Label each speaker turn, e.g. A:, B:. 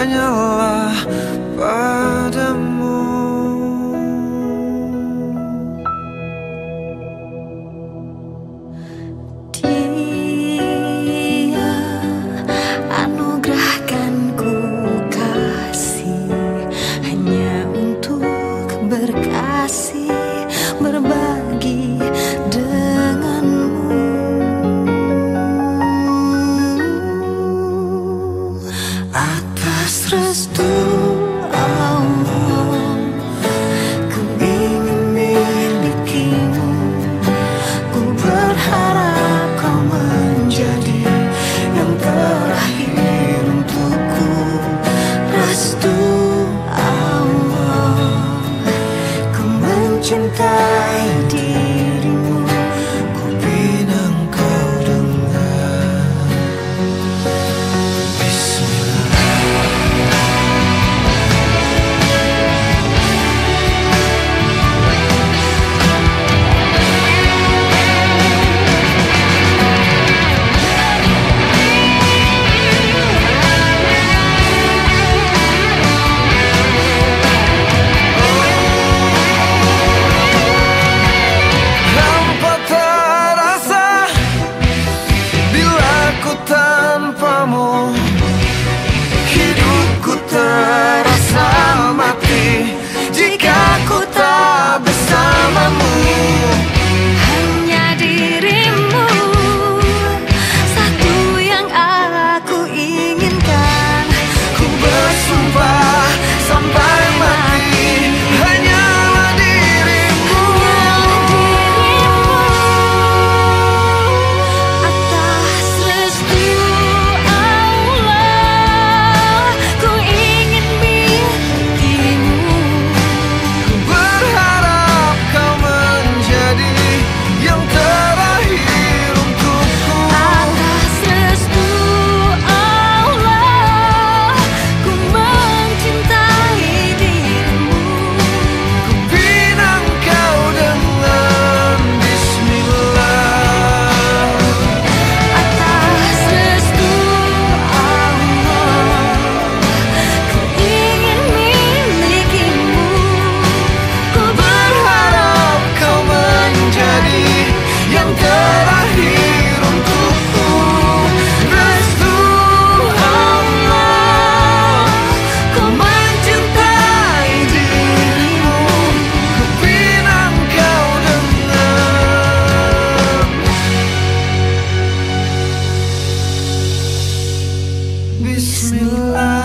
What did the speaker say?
A: anyalar
B: mencintai dia Bismillah.